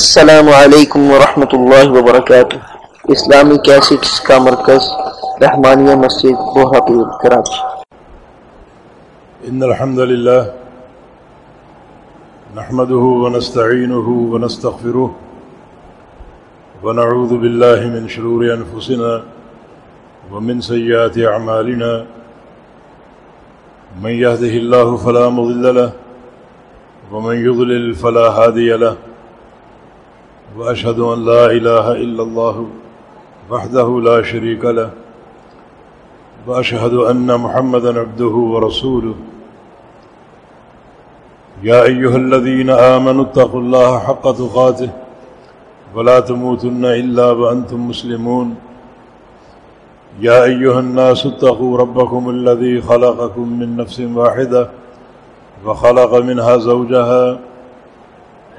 السلام علیکم ورحمۃ اللہ وبرکاتہ۔ اسلامی کیسٹس کا مرکز، رحمانیہ مسجد بوہاپور کراچی إن الحمد لله نحمده ونستعينه ونستغفره ونعوذ بالله من شرور أنفسنا ومن سيئات أعمالنا من يهده الله فلا مضل له، ومن يضلل فلا هادي له۔ وأشهد أن لا إله إلا الله وحده لا شريك له وأشهد أن محمدا عبده ورسوله. يا أيها الذين آمنوا اتقوا الله حق تقاته ولا تموتن إلا وأنتم مسلمون. يا أيها الناس اتقوا ربكم الذي خلقكم من نفس واحدة وخلق منها زوجها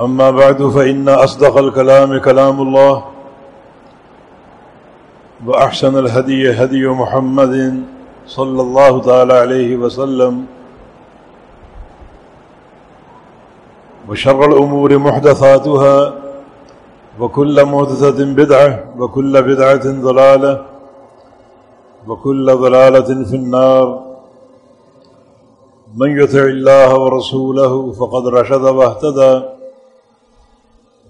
أما بعد فإن أصدق الكلام كلام الله وأحسن الهدي هدي محمد صلى الله تعالى عليه وسلم وشر الأمور محدثاتها وكل محدثة بدعة وكل بدعة ضلالة وكل ضلالة في النار من يتع الله ورسوله فقد رشد واهتدى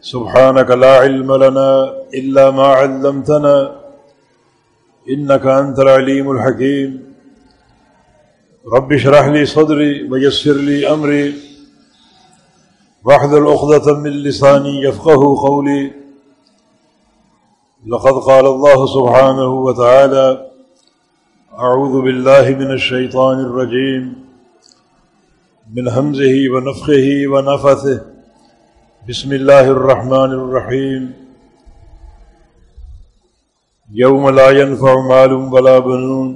سبحانك لا علم لنا إلا ما علمتنا إنك أنت العليم الحكيم رب شرح لي صدري ويسر لي أمري واحذ الأخذة من لساني يفقه قولي لقد قال الله سبحانه وتعالى أعوذ بالله من الشيطان الرجيم من همزه ونفخه ونفثه بسم الله الرحمن الرحيم يوم لا ينفع مال ولا بنون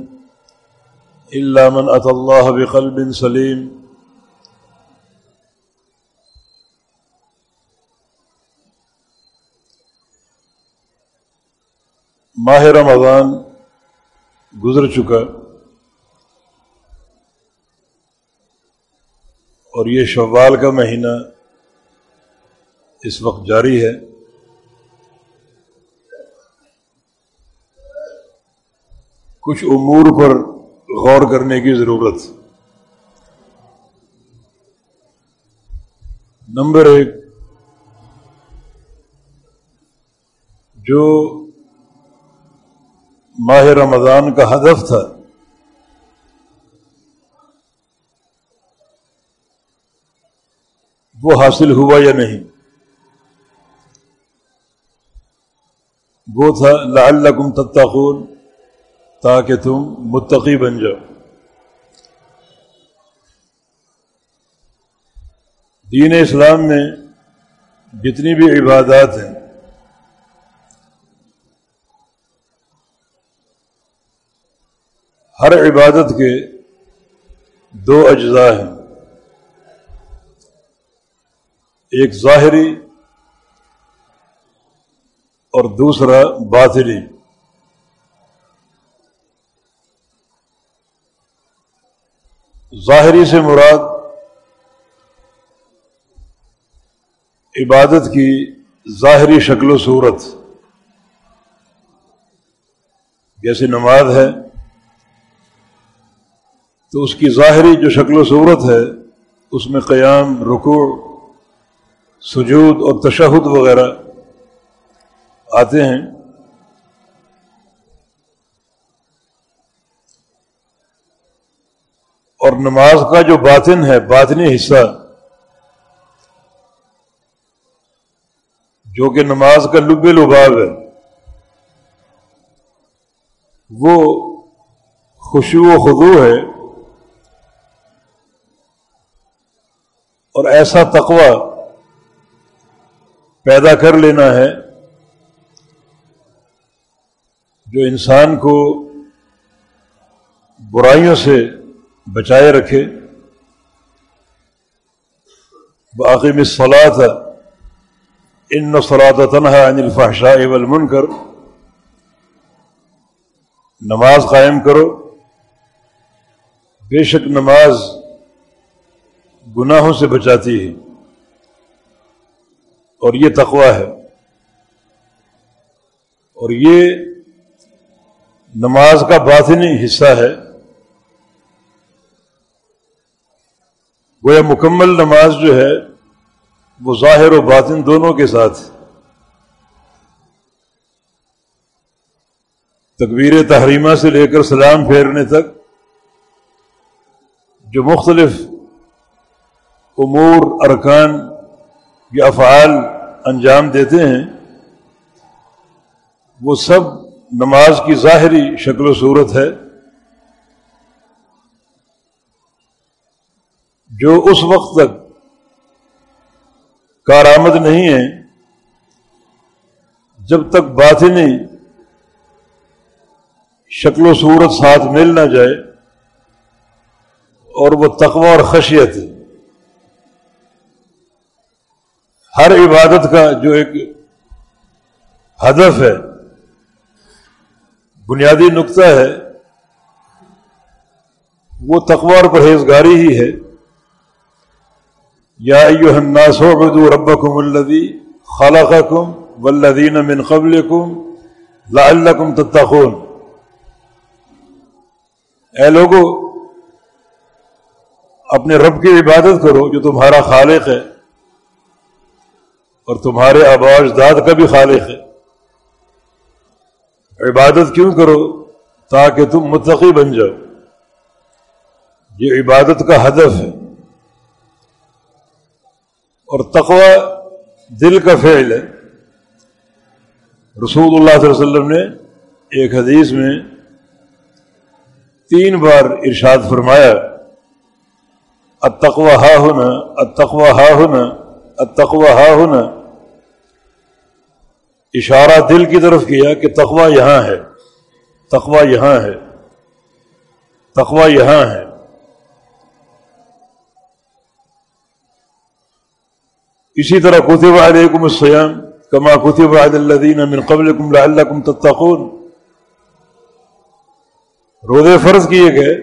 إلا من أتى الله بقلب سليم ماہ رمضان گزر چکا اور یہ شوال کا مہینہ اس وقت جاری ہے۔ کچھ امور پر غور کرنے کی ضرورت۔ نمبر ایک، جو ماہ رمضان کا ہدف تھا، وہ حاصل ہوا یا نہیں؟ وہ تھا، لعلکم تتقون، تاکہ تم متقی بن جاؤ۔ دین اسلام میں جتنی بھی عبادات ہیں، ہر عبادت کے دو اجزاء ہیں۔ ایک ظاہری اور دوسرا باطلی۔ ظاہری سے مراد عبادت کی ظاہری شکل و صورت۔ جیسے نماز ہے، تو اس کی ظاہری جو شکل و صورت ہے، اس میں قیام، رکوع، سجود اور تشہد وغیرہ آتے ہیں۔ اور نماز کا جو باطن ہے، باطنی حصہ، جو کہ نماز کا لب لباب ہے، وہ خوشو و خدو ہے۔ اور ایسا تقوی پیدا کر لینا ہے۔ جو انسان کو برائیوں سے بچائے رکھے باقی میں صلاح تھا ان صلاح تنہا عن الفحشاء والمنکر نماز قائم کرو۔ بے شک نماز گناہوں سے بچاتی ہے۔ اور یہ تقوی ہے۔ اور یہ نماز کا باطنی حصہ ہے۔ گویا مکمل نماز جو ہے، وہ ظاہر و باطن دونوں کے ساتھ۔ تکبیر تحریمہ سے لے کر سلام پھیرنے تک، جو مختلف امور، ارکان یا افعال انجام دیتے ہیں، وہ سب نماز کی ظاہری شکل و صورت ہے جو اس وقت تک کارآمد نہیں ہے، جب تک باطنی شکل و صورت ساتھ مل نہ جائے اور وہ تقوی اور خشیت ہر عبادت کا جو ایک ہدف ہے بنیادی نقطہ ہے، وہ تقوی اور پرہیزگاری ہی ہے۔ یا ایوہ الناس عبدو ربکم الذی خلقکم والذین من قبلکم لعلکم تتقون۔ اے لوگو، اپنے رب کی عبادت کرو جو تمہارا خالق ہے، اور تمہارے آبا اجداد کا بھی خالق ہے۔ عبادت کیوں کرو تاکہ تم متقی بن جاؤ؟ یہ عبادت کا ہدف ہے۔ اور تقوی دل کا فعل ہے۔ رسول اللہ صلی اللہ علیہ وسلم نے ایک حدیث میں تین بار ارشاد فرمایا اتقوا ہا ہونا اتقوا ہا ہونا اتقوا ہا ہونا اشارہ دل کی طرف کیا کہ تقوا یہاں ہے تقوا یہاں ہے تقوا یہاں ہے۔ اسی طرح کتب علیکم السیام کما کتب علی الذین من قبلکم لعلکم تتقون۔ روزے فرض کیے گئے،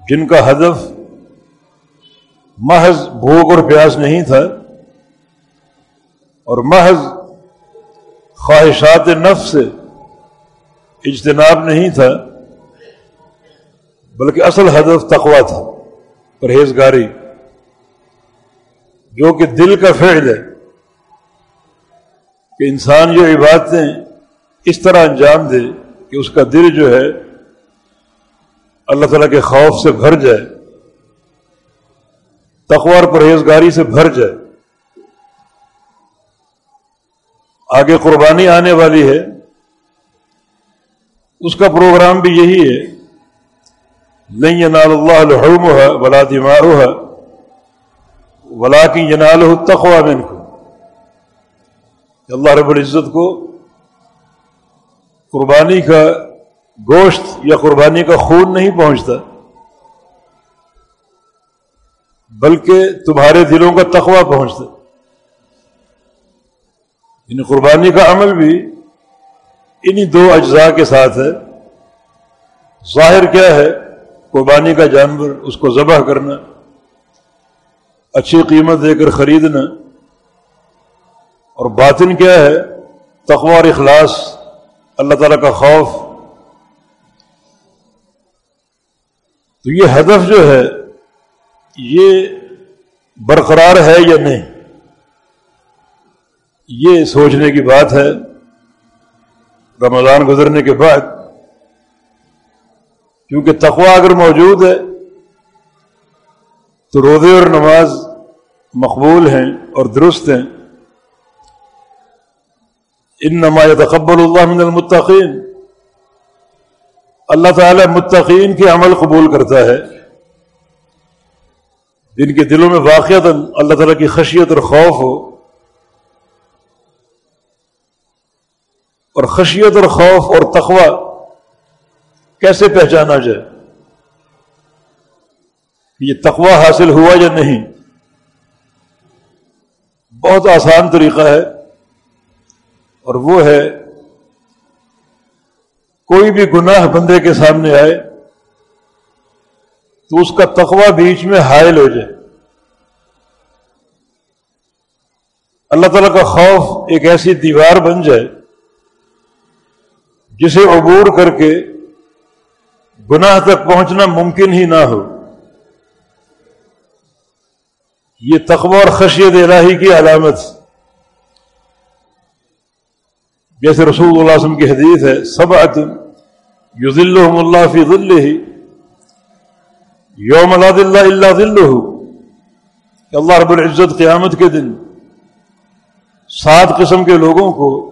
جن کا ہدف محض بھوک اور پیاس نہیں تھا، اور محض خواہشات نفس سے اجتناب نہیں تھا، بلکہ اصل ہدف تقوا تھا، پرہیزگاری، جو کہ دل کا فعل ہے۔ کہ انسان جو عبادتیں اس طرح انجام دے کہ اس کا دل جو ہے، اللہ تعالیٰ کے خوف سے بھر جائے تخوار پرہیزگاری سے بھر جائے۔ آگے قربانی آنے والی ہے، اس کا پروگرام بھی یہی ہے۔ نہیں ینال اللہ الحرم ہے ولا دمارو ہے ولا کی ینال تخوا من کو اللہ رب العزت کو قربانی کا گوشت یا قربانی کا خون نہیں پہنچتا، بلکہ تمہارے دلوں کا تخوہ پہنچتا۔ ان قربانی کا عمل بھی انہی دو اجزاء کے ساتھ ہے۔ ظاہر کیا ہے، قربانی کا جانور، اس کو ذبح کرنا، اچھی قیمت دے کر خریدنا۔ اور باطن کیا ہے، تقوی اور اخلاص، اللہ تعالیٰ کا خوف۔ تو یہ ہدف جو ہے، یہ برقرار ہے یا نہیں؟ یہ سوچنے کی بات ہے، رمضان گزرنے کے بعد، کیونکہ تقوا اگر موجود ہے، تو روزے اور نماز مقبول ہیں اور درست ہیں۔ ان نماز تقبل اللہ من المتقین۔ اللہ تعالی متقین کے عمل قبول کرتا ہے۔ جن کے دلوں میں واقعات اللہ تعالیٰ کی خشیت اور خوف ہو اور خشیت اور خوف اور تقوی کیسے پہچانا جائے؟ یہ تقوی حاصل ہوا یا نہیں؟ بہت آسان طریقہ ہے اور وہ ہے، کوئی بھی گناہ بندے کے سامنے آئے تو اس کا تقوی بیچ میں حائل ہو جائے۔ اللہ تعالیٰ کا خوف ایک ایسی دیوار بن جائے جسے عبور کر کے گناہ تک پہنچنا ممکن ہی نہ ہو۔ یہ تقوی اور خشیت الہی کی علامت۔ جیسے رسول اللہ علیہ وسلم کی حدیث ہے سب یذلہم اللہ فی ذلہ یوم لا ذل الا ذلہ کہ اللہ رب العزت قیامت کے دن سات قسم کے لوگوں کو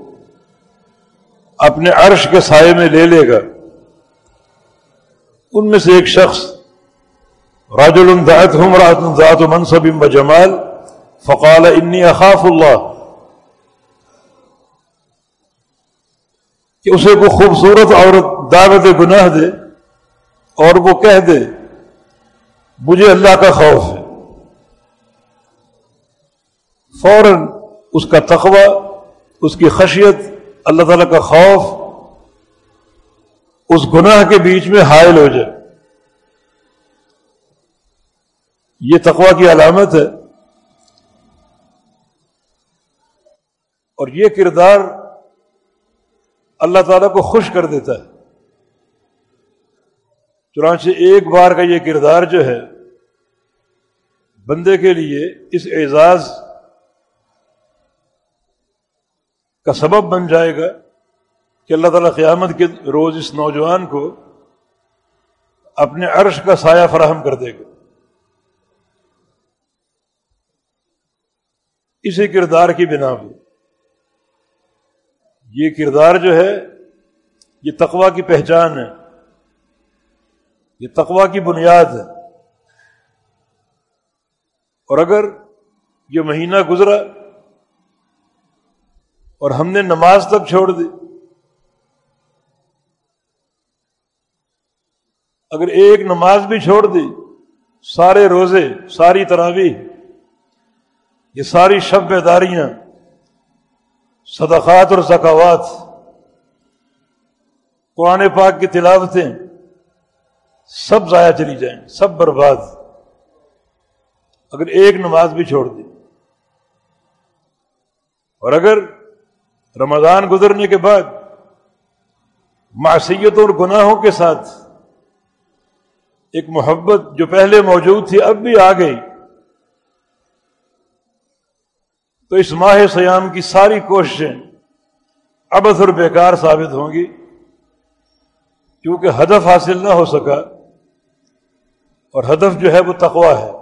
اپنے عرش کے سائے میں لے لے گا۔ ان میں سے ایک شخص راج الدایت ہم رات ذات منصب و جمال، فقال انی اخاف اللہ۔ کہ اسے کو خوبصورت عورت دعوت گناہ دے اور وہ کہہ دے، مجھے اللہ کا خوف ہے۔ فوراً اس کا تقوی، اس کی خشیت اللہ تعالی کا خوف اس گناہ کے بیچ میں حائل ہو جائے۔ یہ تقوی کی علامت ہے۔ اور یہ کردار اللہ تعالیٰ کو خوش کر دیتا ہے۔ چنانچہ ایک بار کا یہ کردار جو ہے، بندے کے لیے اس اعزاز کا سبب بن جائے گا کہ اللہ تعالیٰ قیامت کے روز اس نوجوان کو اپنے عرش کا سایہ فراہم کر دے گا۔ اسی کردار کی بنا پہ یہ کردار جو ہے، یہ تقوا کی پہچان ہے۔ یہ تقوا کی بنیاد ہے۔ اور اگر یہ مہینہ گزرا اور ہم نے نماز تک چھوڑ دی۔ اگر ایک نماز بھی چھوڑ دی، سارے روزے، ساری تراوی یہ ساری شب بیداریاں، صدقات اور ثقافات قرآن پاک کی تلاوتیں سب ضائع چلی جائیں، سب برباد۔ اگر ایک نماز بھی چھوڑ دی۔ اور اگر رمضان گزرنے کے بعد معصیتوں اور گناہوں کے ساتھ ایک محبت جو پہلے موجود تھی، اب بھی آ گئی۔ تو اس ماہ سیام کی ساری کوششیں ابثر بیکار ثابت ہوں گی۔ کیونکہ ہدف حاصل نہ ہو سکا اور ہدف جو ہے وہ تقوا ہے۔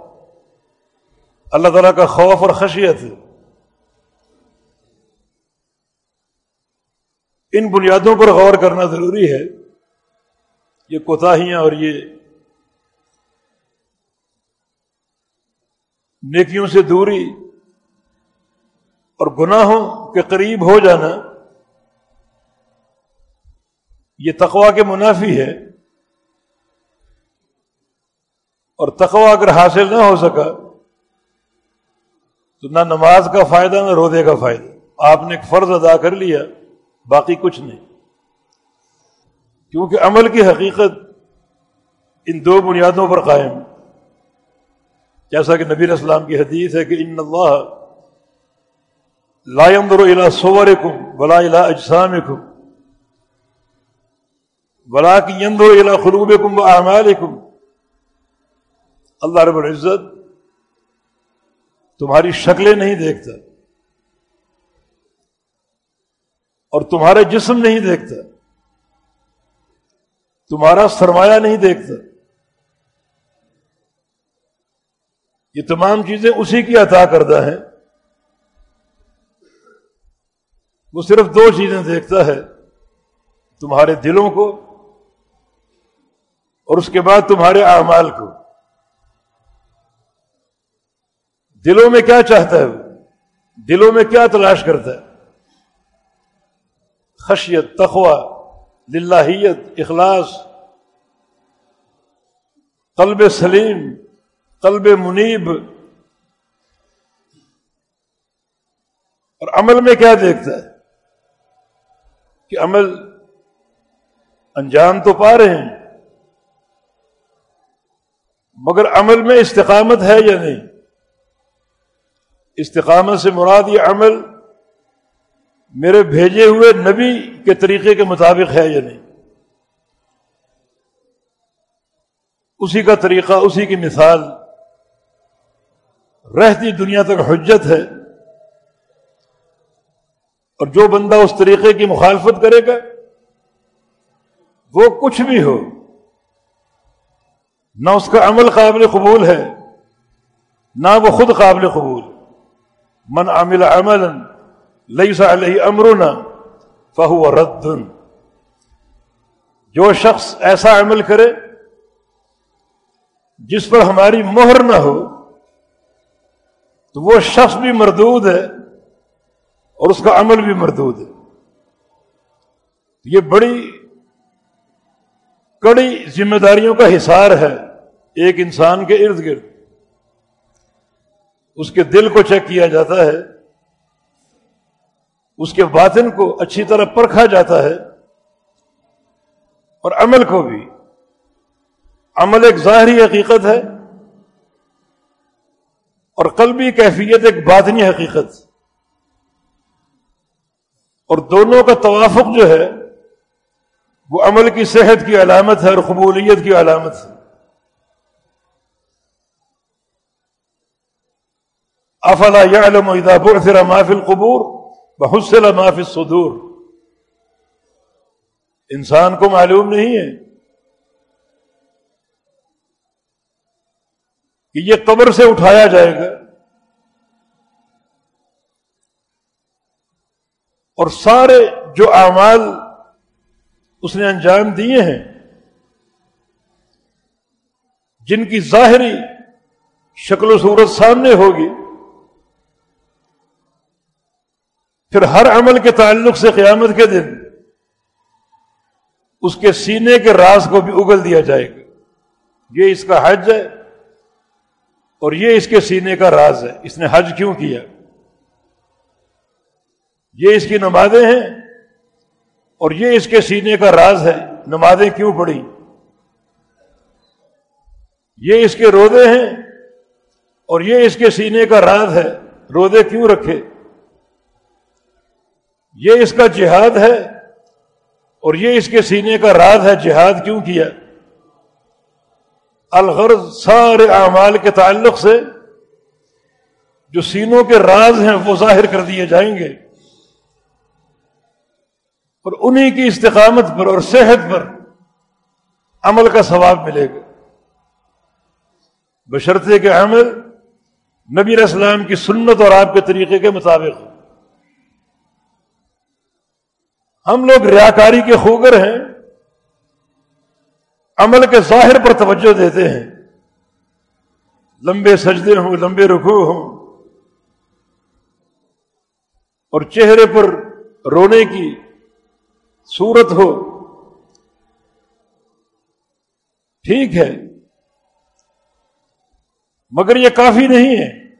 اللہ تعالیٰ کا خوف اور خشیت ہے ان بنیادوں پر غور کرنا ضروری ہے۔ یہ کوتاہیاں اور یہ نیکیوں سے دوری اور گناہوں کے قریب ہو جانا، یہ تقوا کے منافی ہے۔ اور تقوا اگر حاصل نہ ہو سکا، تو نہ نماز کا فائدہ، نہ رودے کا فائدہ۔ آپ نے ایک فرض ادا کر لیا۔ باقی کچھ نہیں۔ کیونکہ عمل کی حقیقت ان دو بنیادوں پر قائم۔ جیسا کہ نبی اسلام کی حدیث ہے کہ ان اللہ لا ينظر الى صوركم ولا الى اجسامكم ولكن ينظر الى قلوبكم واعمالكم اللہ رب العزت تمہاری شکلیں نہیں دیکھتا۔ اور تمہارے جسم نہیں دیکھتا۔ تمہارا سرمایہ نہیں دیکھتا۔ یہ تمام چیزیں اسی کی عطا کردہ ہیں۔ وہ صرف دو چیزیں دیکھتا ہے، تمہارے دلوں کو اور اس کے بعد تمہارے اعمال کو۔ دلوں میں کیا چاہتا ہے؟ وہ دلوں میں کیا تلاش کرتا ہے؟ خشیت تخوا للہیت، اخلاص، قلب سلیم، قلب منیب۔ اور عمل میں کیا دیکھتا ہے؟ کہ عمل انجام تو پا رہے ہیں، مگر عمل میں استقامت ہے یا نہیں؟ استقامت سے مراد یہ عمل میرے بھیجے ہوئے نبی کے طریقے کے مطابق ہے یا نہیں؟ اسی کا طریقہ، اسی کی مثال رہتی دنیا تک حجت ہے اور جو بندہ اس طریقے کی مخالفت کرے گا، وہ کچھ بھی ہو، نہ اس کا عمل قابل قبول ہے، نہ وہ خود قابل قبول۔ من عمل عملا ليس عليه امرنا فهو رد. جو شخص ایسا عمل کرے، جس پر ہماری مہر نہ ہو، تو وہ شخص بھی مردود ہے اور اس کا عمل بھی مردود ہے۔ یہ بڑی کڑی ذمہ داریوں کا حصار ہے ایک انسان کے ارد گرد۔ اس کے دل کو چیک کیا جاتا ہے اس کے باطن کو اچھی طرح پرکھا جاتا ہے اور عمل کو بھی۔ عمل ایک ظاہری حقیقت ہے اور قلبی کیفیت ایک باطنی حقیقت۔ اور دونوں کا توافق جو ہے، وہ عمل کی صحت کی علامت ہے اور قبولیت کی علامت ہے۔ افلا يعلم اذا بعثر ما في القبور؟ بحسل ما في الصدور۔ انسان کو معلوم نہیں ہے کہ یہ قبر سے اٹھایا جائے گا اور سارے جو اعمال اس نے انجام دیے ہیں، جن کی ظاہری شکل و صورت سامنے ہوگی پھر ہر عمل کے تعلق سے قیامت کے دن اس کے سینے کے راز کو بھی اگل دیا جائے گا۔ یہ اس کا حج ہے اور یہ اس کے سینے کا راز ہے۔ اس نے حج کیوں کیا؟ یہ اس کی نمازیں ہیں اور یہ اس کے سینے کا راز ہے۔ نمازیں کیوں پڑی یہ اس کے رودے ہیں اور یہ اس کے سینے کا راز ہے۔ رودے کیوں رکھے؟ یہ اس کا جہاد ہے اور یہ اس کے سینے کا راز ہے جہاد کیوں کیا؟ الغرض سارے اعمال کے تعلق سے جو سینوں کے راز ہیں وہ ظاہر کر دیے جائیں گے اور انہی کی استقامت پر اور صحت پر عمل کا ثواب ملے گا۔ بشرطے کے عمل نبی اسلام کی سنت اور آپ کے طریقے کے مطابق ہم لوگ ریاکاری کے خوگر ہیں، عمل کے ظاہر پر توجہ دیتے ہیں۔ لمبے سجدے ہوں، لمبے رکو ہوں۔ اور چہرے پر رونے کی صورت ہو۔ ٹھیک ہے۔ مگر یہ کافی نہیں ہے۔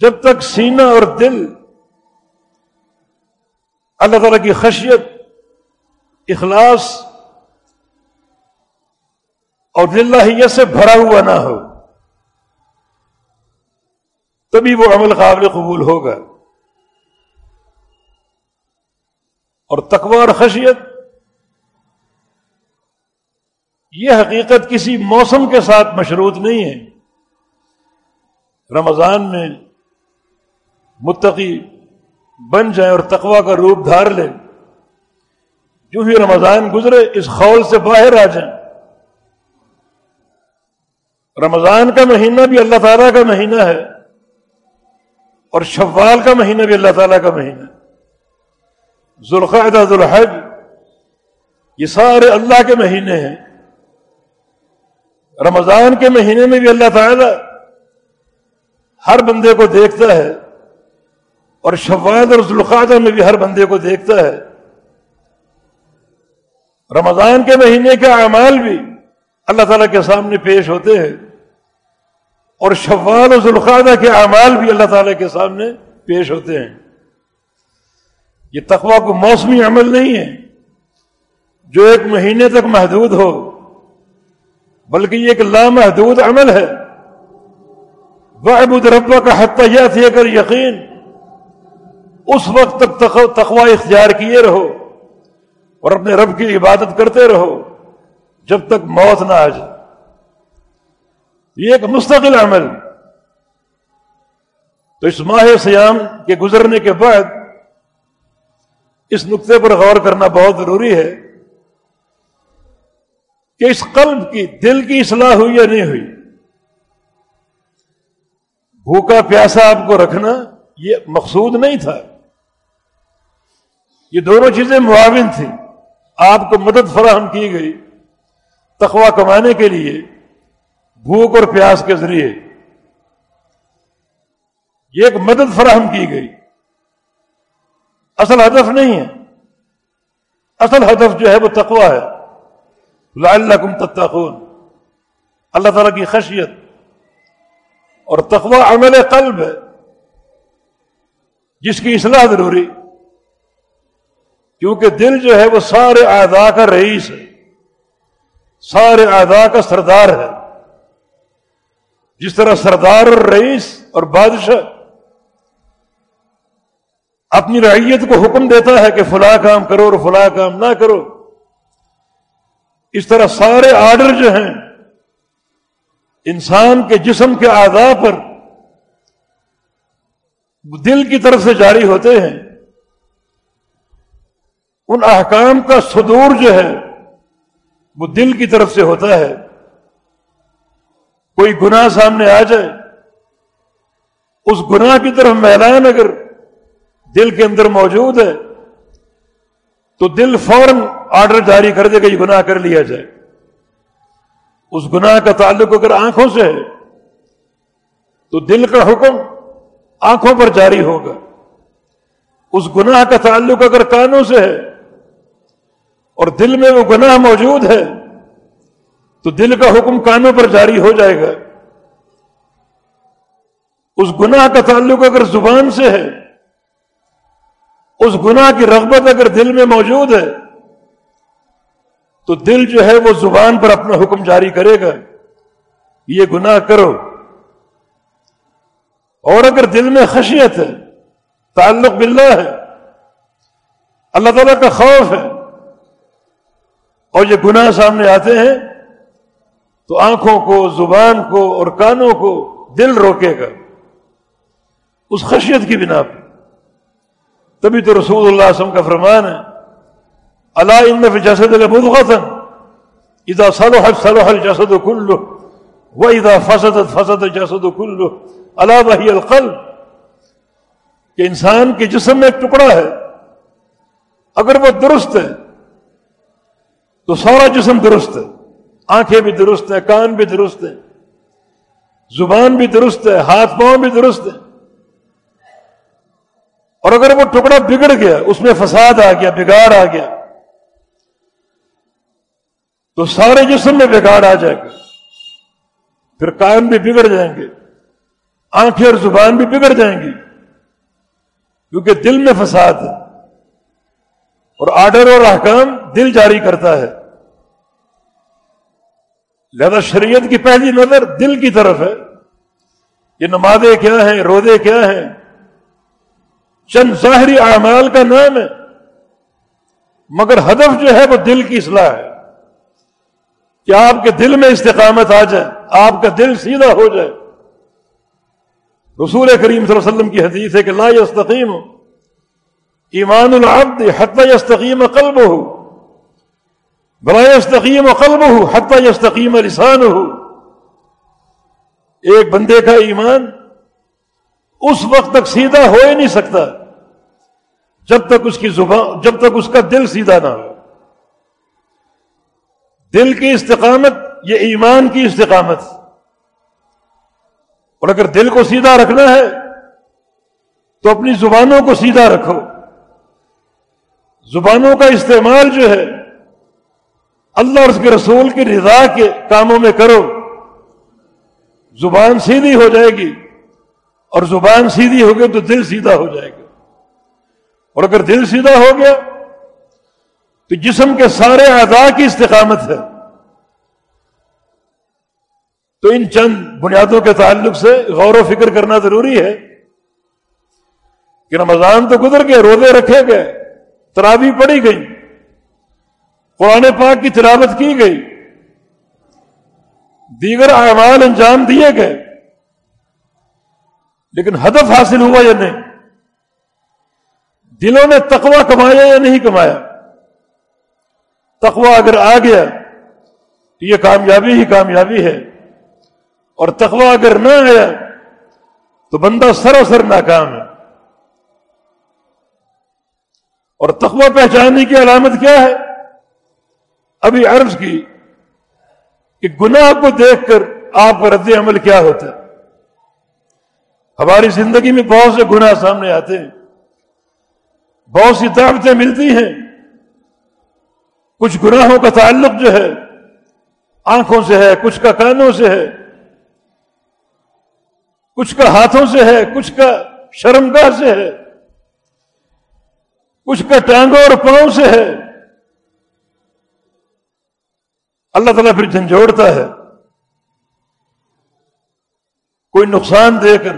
جب تک سینہ اور دل اللہ تعالیٰ کی خشیت، اخلاص اور دلہیت سے بھرا ہوا نہ ہو۔ تبھی وہ عمل قابل قبول ہوگا۔ اور تقوی اور خشیت، یہ حقیقت کسی موسم کے ساتھ مشروط نہیں ہے۔ رمضان میں متقی بن جائیں اور تقوا کا روپ دھار لیں۔ جو ہی رمضان گزرے، اس خول سے باہر آ جائیں۔ رمضان کا مہینہ بھی اللہ تعالیٰ کا مہینہ ہے اور شوال کا مہینہ بھی اللہ تعالیٰ کا مہینہ ذوالقعدہ، ذوالحج، یہ سارے اللہ کے مہینے ہیں۔ رمضان کے مہینے میں بھی اللہ تعالیٰ ہر بندے کو دیکھتا ہے۔ اور شوال اور ذوالقعدہ میں بھی ہر بندے کو دیکھتا ہے۔ رمضان کے مہینے کے اعمال بھی اللہ تعالیٰ کے سامنے پیش ہوتے ہیں۔ اور شوال و ذوالخادہ کے اعمال بھی اللہ تعالیٰ کے سامنے پیش ہوتے ہیں۔ یہ تقوی کو موسمی عمل نہیں ہے۔ جو ایک مہینے تک محدود ہو، بلکہ یہ ایک لامحدود عمل ہے۔ وہ ربا کا حتیہ تھی اگر یقین اس وقت تک تقوی اختیار کیے رہو اور اپنے رب کی عبادت کرتے رہو جب تک موت نہ آ جائے۔ یہ ایک مستقل عمل۔ تو اس ماہ سیام کے گزرنے کے بعد اس نقطے پر غور کرنا بہت ضروری ہے کہ اس قلب کی دل کی اصلاح ہوئی یا نہیں ہوئی۔ بھوکا پیاسا آپ کو رکھنا یہ مقصود نہیں تھا۔ یہ دونوں چیزیں معاون تھیں۔ آپ کو مدد فراہم کی گئی تخوا کمانے کے لیے، بھوک اور پیاس کے ذریعے۔ یہ ایک مدد فراہم کی گئی۔ اصل ہدف نہیں ہے۔ اصل ہدف جو ہے وہ تقوا ہے۔ لعلکم تتقون۔ اللہ تعالیٰ کی خشیت اور تقوا عمل قلب ہے۔ جس کی اصلاح ضروری۔ کیونکہ دل جو ہے وہ سارے اعضاء کا رئیس ہے۔ سارے اعضاء کا سردار ہے۔ جس طرح سردار اور رئیس اور بادشاہ اپنی رعیت کو حکم دیتا ہے کہ فلاں کام کرو اور فلاں کام نہ کرو، اس طرح سارے آرڈر جو ہیں انسان کے جسم کے آدھا پر دل کی طرف سے جاری ہوتے ہیں۔ ان احکام کا صدور جو ہے، وہ دل کی طرف سے ہوتا ہے۔ کوئی گناہ سامنے آ جائے، اس گناہ کی طرف میلان اگر دل کے اندر موجود ہے، تو دل فوراً آرڈر جاری کر دے گا یہ گناہ کر لیا جائے۔ اس گناہ کا تعلق اگر آنکھوں سے ہے، تو دل کا حکم آنکھوں پر جاری ہوگا۔ اس گناہ کا تعلق اگر کانوں سے ہے اور دل میں وہ گناہ موجود ہے، تو دل کا حکم کانوں پر جاری ہو جائے گا۔ اس گناہ کا تعلق اگر زبان سے ہے، اس گناہ کی رغبت اگر دل میں موجود ہے، تو دل جو ہے وہ زبان پر اپنا حکم جاری کرے گا۔ یہ گناہ کرو۔ اور اگر دل میں خشیت ہے، تعلق باللہ ہے۔ اللہ تعالیٰ کا خوف ہے۔ اور یہ گناہ سامنے آتے ہیں تو آنکھوں کو، زبان کو اور کانوں کو دل روکے گا۔ اس خشیت کی بنا پہ تبھی تو رسول اللہ علیہ وسلم کا فرمان ہے اللہ ان جسد مدغتن اذا صلح صلح الجسد كله واذا فسدت فسد الجسد كله الا القلب کہ انسان کے جسم میں ایک ٹکڑا ہے۔ اگر وہ درست ہے تو سارا جسم درست ہے۔ آنکھیں بھی درست ہیں، کان بھی درست ہیں۔ زبان بھی درست ہے، ہاتھ پاؤں بھی درست ہے اور اگر وہ ٹکڑا بگڑ گیا، اس میں فساد آ گیا، بگاڑ آ گیا، تو سارے جسم میں بگاڑ آ جائے گا۔ پھر کان بھی بگڑ جائیں گے۔ آنکھیں اور زبان بھی بگڑ جائیں گی۔ کیونکہ دل میں فساد ہے۔ اور آرڈر اور احکام دل جاری کرتا ہے۔ لہذا شریعت کی پہلی نظر دل کی طرف ہے۔ یہ نمازیں کیا ہیں، روزے کیا ہیں؟ چند ظاہری اعمال کا نام ہے۔ مگر ہدف جو ہے وہ دل کی اصلاح ہے۔ کہ آپ کے دل میں استقامت آ جائے، آپ کا دل سیدھا ہو جائے۔ رسول کریم صلی اللہ علیہ وسلم کی حدیث ہے کہ لا یستقیم ایمان العبد حتی یستقیم قلب ہو بلا یستقیم قلب ہو حتی یستقیم لسان ہو ایک بندے کا ایمان اس وقت تک سیدھا ہو ہی نہیں سکتا جب تک اس کی زبان جب تک اس کا دل سیدھا نہ ہو. دل کی استقامت یہ ایمان کی استقامت. اور اگر دل کو سیدھا رکھنا ہے، تو اپنی زبانوں کو سیدھا رکھو۔ زبانوں کا استعمال جو ہے، اللہ اور اس کے رسول کی رضا کے کاموں میں کرو۔ زبان سیدھی ہو جائے گی۔ اور زبان سیدھی ہو گئی تو دل سیدھا ہو جائے گا۔ اور اگر دل سیدھا ہو گیا، تو جسم کے سارے اعضاء کی استقامت ہے۔ تو ان چند بنیادوں کے تعلق سے غور و فکر کرنا ضروری ہے کہ رمضان تو گزر گئے، روزے رکھے گئے، ترابی پڑی گئی، قرآن پاک کی تلاوت کی گئی، دیگر اعمال انجام دیے گئے، لیکن ہدف حاصل ہوا یا نہیں؟ دلوں نے تقوی کمایا یا نہیں کمایا؟ تقوی اگر آ گیا تو یہ کامیابی ہی کامیابی ہے۔ اور تقوی اگر نہ آیا تو بندہ سراسر ناکام ہے۔ اور تقوی پہچاننے کی علامت کیا ہے؟ ابھی عرض کی کہ گناہ کو دیکھ کر آپ کا رد عمل کیا ہوتا ہے؟ ہماری زندگی میں بہت سے گناہ سامنے آتے ہیں۔ بہت سی طاقتیں ملتی ہیں۔ کچھ گناہوں کا تعلق جو ہے، آنکھوں سے ہے، کچھ کا کانوں سے ہے کچھ کا ہاتھوں سے ہے، کچھ کا شرمگاہ سے ہے۔ کچھ کا ٹانگوں اور پاؤں سے ہے۔ اللہ تعالیٰ پھر جھنجھوڑتا ہے۔ کوئی نقصان دے کر۔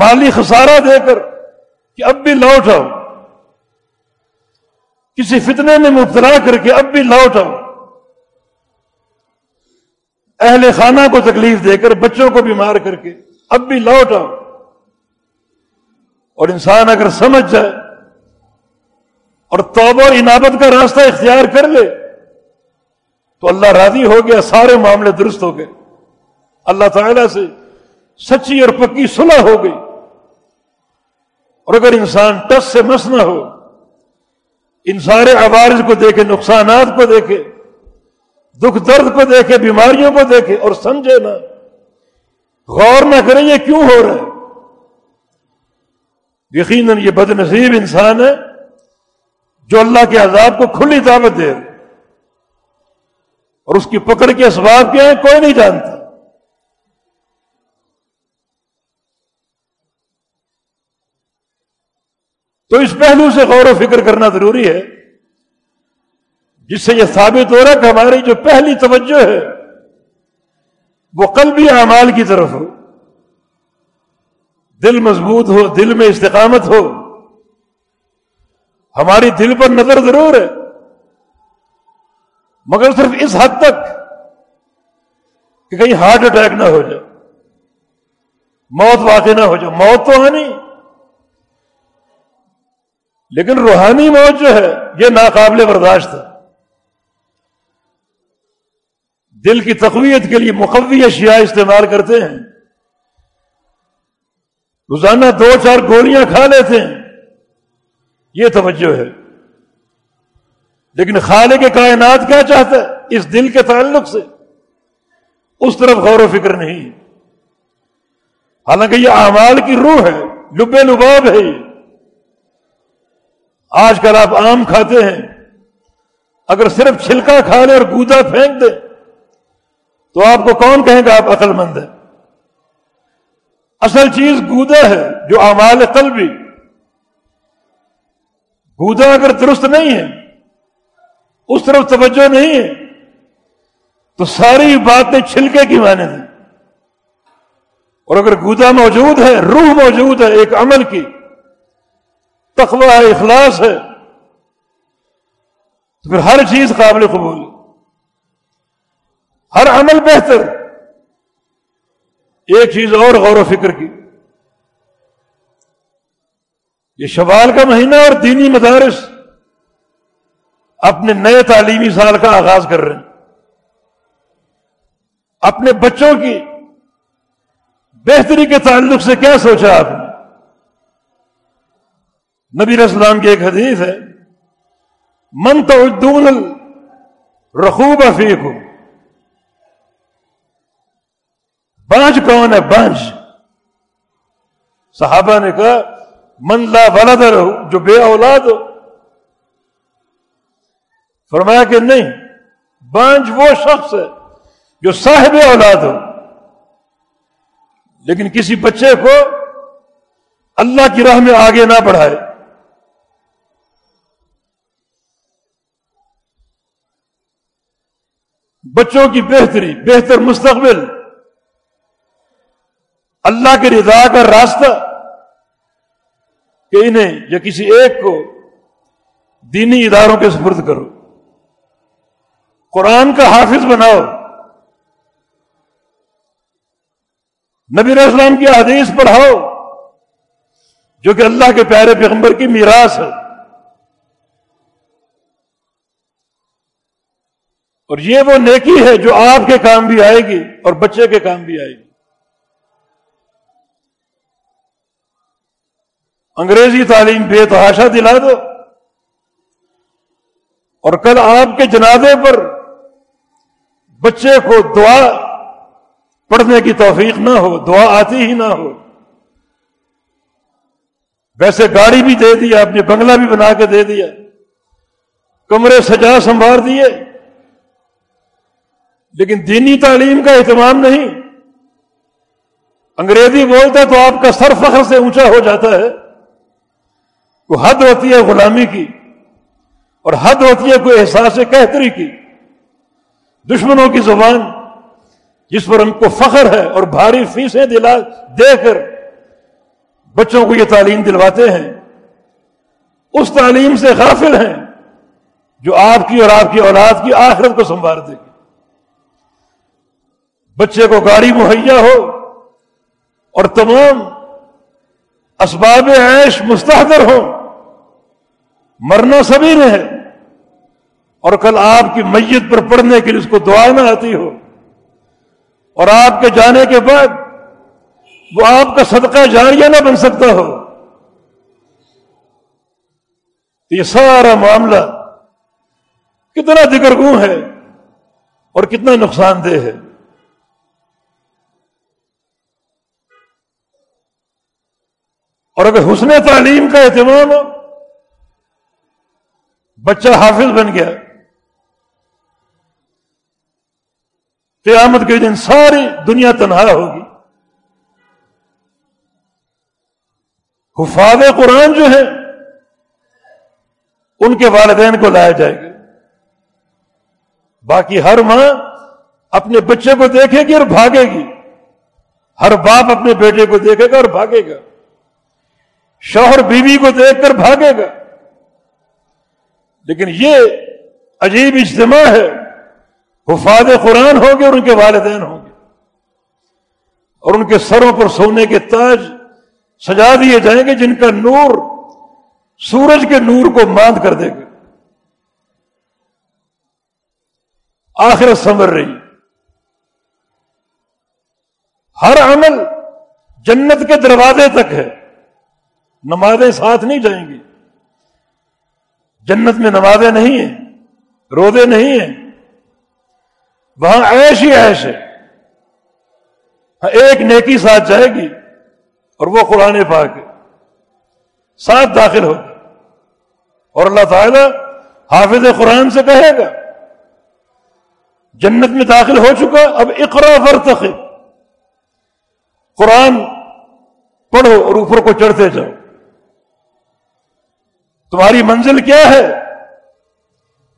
مالی خسارہ دے کر کہ اب بھی لوٹ آؤ۔ کسی فتنے میں مبتلا کر کے اب بھی لوٹ آؤ۔ اہل خانہ کو تکلیف دے کر بچوں کو بیمار کر کے اب بھی لوٹ آؤ۔ اور انسان اگر سمجھ جائے اور توبہ اور انابت کا راستہ اختیار کر لے، تو اللہ راضی ہو گیا، سارے معاملے درست ہو گئے۔ اللہ تعالی سے سچی اور پکی صلح ہو گئی۔ اور اگر انسان ٹس سے مس نہ ہو ان سارے عوارض کو دیکھے، نقصانات کو دیکھے دکھ درد کو دیکھے، بیماریوں کو دیکھے اور سمجھے نہ۔ غور نہ کرے یہ کیوں ہو رہا ہے؟ یقیناً یہ بد نصیب انسان ہے جو اللہ کے عذاب کو کھلی دعوت دے۔ اور اس کی پکڑ کے اسباب کیا ہیں؟ کوئی نہیں جانتا۔ تو اس پہلو سے غور و فکر کرنا ضروری ہے۔ جس سے یہ ثابت ہو رہا ہے کہ ہماری جو پہلی توجہ ہے، وہ قلبی اعمال کی طرف ہو۔ دل مضبوط ہو، دل میں استقامت ہو۔ ہماری دل پر نظر ضرور ہے۔ مگر صرف اس حد تک کہ کہیں ہارٹ اٹیک نہ ہو جائے۔ موت واقع نہ ہو جائے۔ موت تو آنی لیکن روحانی موت جو ہے، یہ ناقابل برداشت ہے۔ دل کی تقویت کے لیے مقوی اشیاء استعمال کرتے ہیں۔ روزانہ دو چار گولیاں کھا لیتے ہیں۔ یہ توجہ ہے۔ لیکن خالق کے کائنات کیا چاہتا ہے؟ اس دل کے تعلق سے۔ اس طرف غور و فکر نہیں۔ حالانکہ یہ اعمال کی روح ہے، لبے لباب ہے۔ آج کل آپ آم کھاتے ہیں۔ اگر صرف چھلکا کھا لیں اور گودا پھینک دیں۔ تو آپ کو کون کہیں گا آپ عقل مند ہیں؟ اصل چیز گودا ہے، جو اعمال قلبی۔ گودا اگر درست نہیں ہے، اس طرف توجہ نہیں ہے، تو ساری باتیں چھلکے کی مانے تھے اور اگر گودا موجود ہے، روح موجود ہے، ایک عمل کی تخوا ہے اخلاص ہے، تو پھر ہر چیز قابل قبول۔ ہر عمل بہتر۔ ایک چیز اور غور و فکر کی۔ یہ شوال کا مہینہ اور دینی مدارس اپنے نئے تعلیمی سال کا آغاز کر رہے ہیں۔ اپنے بچوں کی بہتری کے تعلق سے کیا سوچا آپ نے؟ نبی اسلام کی ایک حدیث ہے، من تو رخوب افیق بانج کون ہے بانج۔ صحابہ نے کہا، من لا ولد رہو جو بے اولاد ہو۔ فرمایا کہ نہیں، بانج وہ شخص ہے جو صاحب اولاد ہو۔ لیکن کسی بچے کو اللہ کی راہ میں آگے نہ بڑھائے۔ بچوں کی بہتری، بہتر مستقبل۔ اللہ کے رضا کا راستہ کہ انہیں یا کسی ایک کو دینی اداروں کے سپرد کرو۔ قرآن کا حافظ بناؤ۔ نبی اسلام کی حدیث پڑھاؤ جو کہ اللہ کے پیارے پیغمبر کی میراث ہے۔ اور یہ وہ نیکی ہے جو آپ کے کام بھی آئے گی اور بچے کے کام بھی آئے گی۔ انگریزی تعلیم بے تحاشا دلا دو۔ اور کل آپ کے جنازے پر بچے کو دعا پڑھنے کی توفیق نہ ہو، دعا آتی ہی نہ ہو۔ ویسے گاڑی بھی دے دیا اپنے بنگلہ بھی بنا کے دے دیا۔ کمرے سجا سنبھال دیے۔ لیکن دینی تعلیم کا اہتمام نہیں۔ انگریزی بولتا تو آپ کا سر فخر سے اونچا ہو جاتا ہے۔ وہ حد ہوتی ہے غلامی کی اور حد ہوتی ہے کوئی احساس کہتری کی دشمنوں کی زبان جس پر ان کو فخر ہے اور بھاری فیسیں دلا دے کر بچوں کو یہ تعلیم دلواتے ہیں، اس تعلیم سے غافل ہیں جو آپ کی اور آپ کی اولاد کی آخرت کو سنبھال دے گی۔ بچے کو گاڑی مہیا ہو اور تمام اسباب عیش مستحدر ہو مرنا سبھی نے ہے۔ اور کل آپ کی میت پر پڑھنے کے لیے اس کو دعا نہ آتی ہو۔ اور آپ کے جانے کے بعد وہ آپ کا صدقہ جاریہ نہ بن سکتا ہو۔ یہ سارا معاملہ کتنا ذکر گوں ہے اور کتنا نقصان دہ ہے۔ اور اگر حسن تعلیم کا اہتمام ہو، بچہ حافظ بن گیا۔ قیامت کے دن ساری دنیا تنہا ہوگی۔ حفاظ قرآن جو ہے ان کے والدین کو لایا جائے گا۔ باقی ہر ماں اپنے بچے کو دیکھے گی اور بھاگے گی۔ ہر باپ اپنے بیٹے کو دیکھے گا اور بھاگے گا۔ شوہر بیوی کو دیکھ کر بھاگے گا۔ لیکن یہ عجیب اجتماع ہے۔ حفاظ قرآن ہوں گے اور ان کے والدین ہوں گے۔ اور ان کے سروں پر سونے کے تاج سجا دیے جائیں گے، جن کا نور سورج کے نور کو ماند کر دے گا۔ آخرت سمر رہی۔ ہر عمل جنت کے دروازے تک ہے۔ نمازیں ساتھ نہیں جائیں گی۔ جنت میں نمازیں نہیں ہیں، روزے نہیں ہیں۔ وہاں ایش ہی ایش ہے۔ ہاں، ایک نیکی ساتھ جائے گی اور وہ قرآن پاک ساتھ داخل ہوگی۔ اور اللہ تعالی حافظ قرآن سے کہے گا، جنت میں داخل ہو چکا، اب اقرا ورتخ قرآن پڑھو اور اوپر کو چڑھتے جاؤ۔ تمہاری منزل کیا ہے؟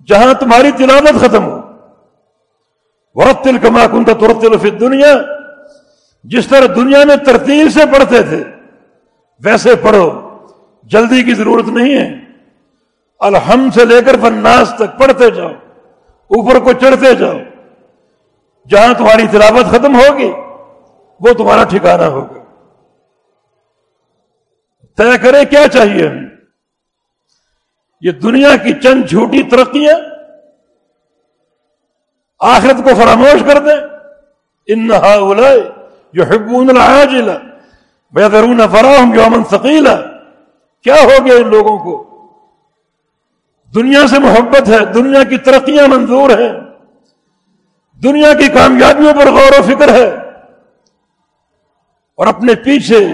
جہاں تمہاری تلاوت ختم ہو۔ ورتل کما کنتا ترتل فی دنیا جس طرح دنیا میں ترتیل سے پڑھتے تھے، ویسے پڑھو، جلدی کی ضرورت نہیں ہے۔ الحم سے لے کر فناس تک پڑھتے جاؤ، اوپر کو چڑھتے جاؤ۔ جہاں تمہاری تلاوت ختم ہوگی، وہ تمہارا ٹھکانا ہوگا۔ طے کرے کیا چاہیے ہمیں؟ یہ دنیا کی چند جھوٹی ترقیاں آخرت کو فراموش کر دیں۔ ان جو حبون العاجل بہترون فراہم جو امن ثقیلا۔ کیا ہو گیا ان لوگوں کو؟ دنیا سے محبت ہے، دنیا کی ترقیاں منظور ہیں۔ دنیا کی کامیابیوں پر غور و فکر ہے۔ اور اپنے پیچھے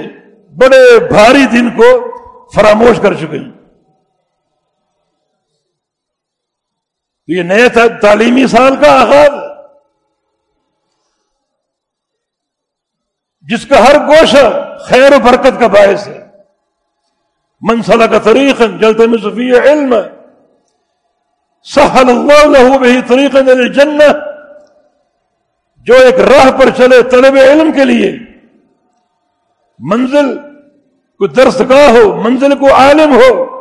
بڑے بھاری دن کو فراموش کر چکے تو یہ نئے تعلیمی سال کا آغاز جس کا ہر گوشہ خیر و برکت کا باعث ہے۔ منسلہ کا طریقہ جلتے میں صفی علم۔ سہل اللہ له به طریقہ جنت جو ایک راہ پر چلے طلب علم کے لیے۔ منزل کو درس گاہ ہو، منزل کو عالم ہو۔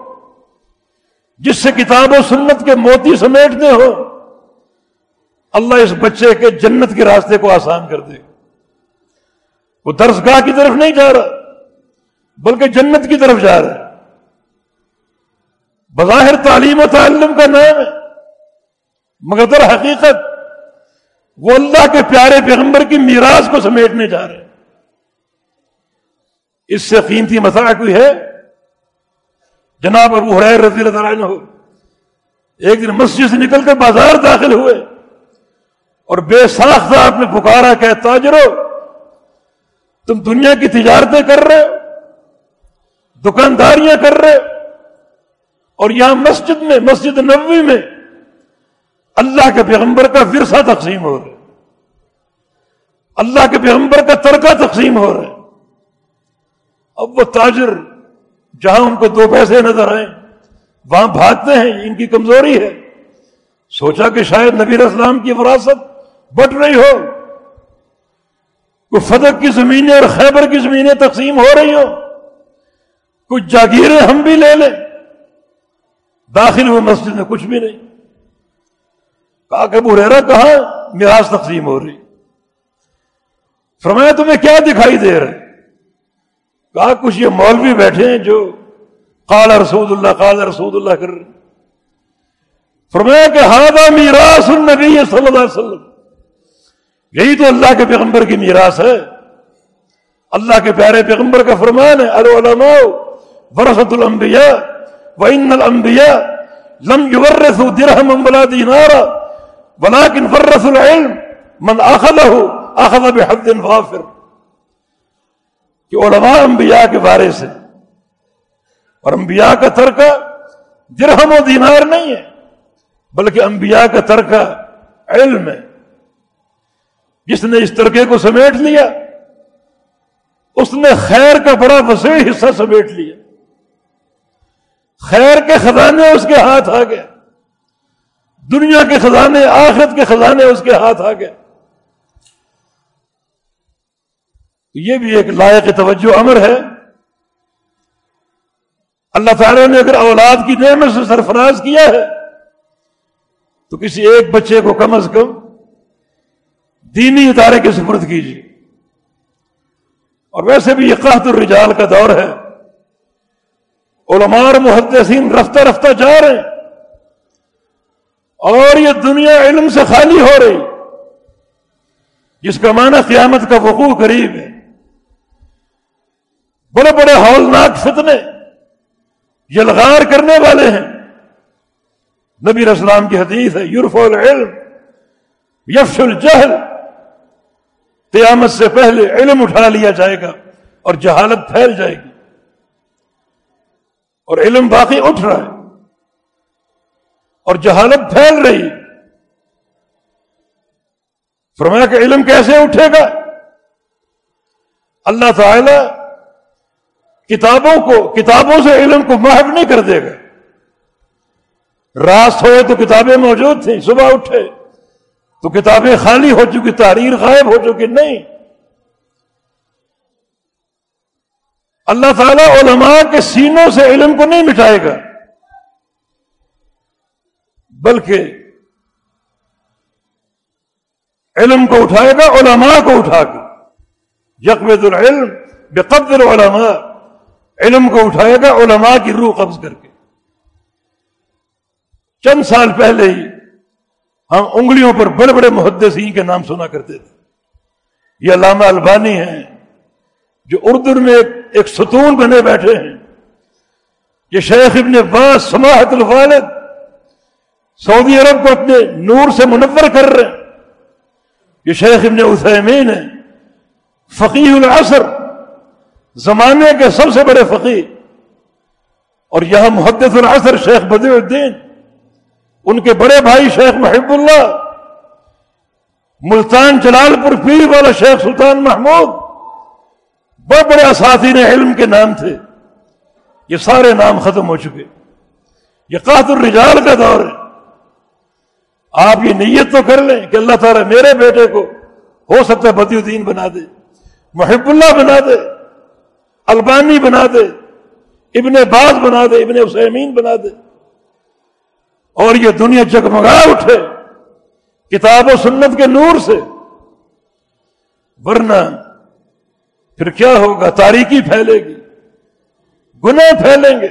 جس سے کتاب و سنت کے موتی سمیٹنے ہو، اللہ اس بچے کے جنت کے راستے کو آسان کر دے۔ وہ درس گاہ کی طرف نہیں جا رہا، بلکہ جنت کی طرف جا رہا ہے۔ بظاہر تعلیم و تعلم کا نام ہے، مگر در حقیقت وہ اللہ کے پیارے پیغمبر کی میراث کو سمیٹنے جا رہے ہیں۔ اس سے قیمتی مسئلہ کوئی ہے؟ جناب ابو حریر رضی اللہ عنہ ہو ایک دن مسجد سے نکل کر بازار داخل ہوئے اور بے ساختہ آپ نے پکارا کہ تاجرو، تم دنیا کی تجارتیں کر رہے، دکانداریاں کر رہے، اور یہاں مسجد میں، مسجد نبوی میں اللہ کے پیغمبر کا ورثہ تقسیم ہو رہا ہے۔ اللہ کے پیغمبر کا ترکہ تقسیم ہو رہا ہے۔ اب وہ تاجر جہاں ان کو دو پیسے نظر آئے، وہاں بھاگتے ہیں، ان کی کمزوری ہے۔ سوچا کہ شاید نبی اسلام کی وراثت بٹ رہی ہو، کوئی فتح کی زمینیں اور خیبر کی زمینیں تقسیم ہو رہی ہو۔ کچھ جاگیریں ہم بھی لے لیں۔ داخل ہوئے مسجد میں کچھ بھی نہیں۔ کہا کہ بریرا کہاں؟ میراث تقسیم ہو رہی۔ فرمایا، تمہیں کیا دکھائی دے رہے؟ کہا کچھ یہ مولوی بیٹھے ہیں جو قال رسول اللہ، قال رسول اللہ کر رہے فرمایا کہ ہاں میراث النبی صلی اللہ علیہ وسلم۔ یہی تو اللہ کے پیغمبر کی میراث ہے۔ اللہ کے پیارے پیغمبر کا فرمان ہے، العلماء ورثت الانبیاء وان الانبیاء لم يورثوا درهم ولا دینارا ولكن فرثوا العلم من اخذه اخذ بحد وافر کہ علماء انبیاء کے بارے سے۔ اور انبیاء کا ترکہ درہم و دینار نہیں ہے، بلکہ انبیاء کا ترکہ علم ہے۔ جس نے اس ترکے کو سمیٹ لیا، اس نے خیر کا بڑا وسیع حصہ سمیٹ لیا۔ خیر کے خزانے اس کے ہاتھ آ گئے۔ دنیا کے خزانے، آخرت کے خزانے اس کے ہاتھ آ گئے۔ یہ بھی ایک لائق توجہ امر ہے۔ اللہ تعالیٰ نے اگر اولاد کی نعمت سے سرفراز کیا ہے، تو کسی ایک بچے کو کم از کم دینی ادارے کے سپرد کیجیے۔ اور ویسے بھی یہ قحط الرجال کا دور ہے۔ علماء محدثین رفتہ رفتہ جا رہے ہیں۔ اور یہ دنیا علم سے خالی ہو رہی جس کا معنی قیامت کا وقوع قریب ہے۔ بڑے بڑے ہولناک فتنے یلغار کرنے والے ہیں۔ نبی اسلام کی حدیث ہے یورف العلم، یفش الجہل۔ قیامت سے پہلے علم اٹھا لیا جائے گا اور جہالت پھیل جائے گی۔ اور علم باقی اٹھ رہا ہے۔ اور جہالت پھیل رہی فرمایا کہ علم کیسے اٹھے گا؟ اللہ تعالی کتابوں کو، کتابوں سے علم کو محب نہیں کر دے گا راست ہوئے تو کتابیں موجود تھیں، صبح اٹھے تو کتابیں خالی ہو چکی، تحریر غائب ہو چکی، نہیں۔ اللہ تعالیٰ علماء کے سینوں سے علم کو نہیں مٹائے گا، بلکہ علم کو اٹھائے گا، علماء کو اٹھا کے۔ یکمد العلم بے قبض علماء علم کو اٹھائے گا، علماء کی روح قبض کر کے۔ چند سال پہلے ہی ہم انگلیوں پر بڑے بڑے محدثین کے نام سنا کرتے تھے۔ یہ علامہ البانی ہیں، جو اردو میں ایک ستون بنے بیٹھے ہیں۔ یہ شیخ ابن باس سماحت الوالد سعودی عرب کو اپنے نور سے منور کر رہے ہیں۔ یہ شیخ ابن عثیمین ہے فقی العصر۔ زمانے کے سب سے بڑے فقی اور یہاں محدث العصر شیخ بدی الدین، ان کے بڑے بھائی شیخ محب اللہ، ملتان جلال پور پیر والا شیخ سلطان محمود، بڑے بڑے اساتین علم کے نام تھے۔ یہ سارے نام ختم ہو چکے۔ یہ قاط الرجال کا دور ہے۔ آپ یہ نیت تو کر لیں کہ اللہ تعالیٰ میرے بیٹے کو ہو سکتا ہے بدی الدین بنا دے، محب اللہ بنا دے۔ البانی بنا دے، ابن باز بنا دے، ابن حسین بنا دے۔ اور یہ دنیا جگمگا اٹھے کتاب و سنت کے نور سے۔ ورنہ پھر کیا ہوگا؟ تاریخی پھیلے گی، گناہ پھیلیں گے۔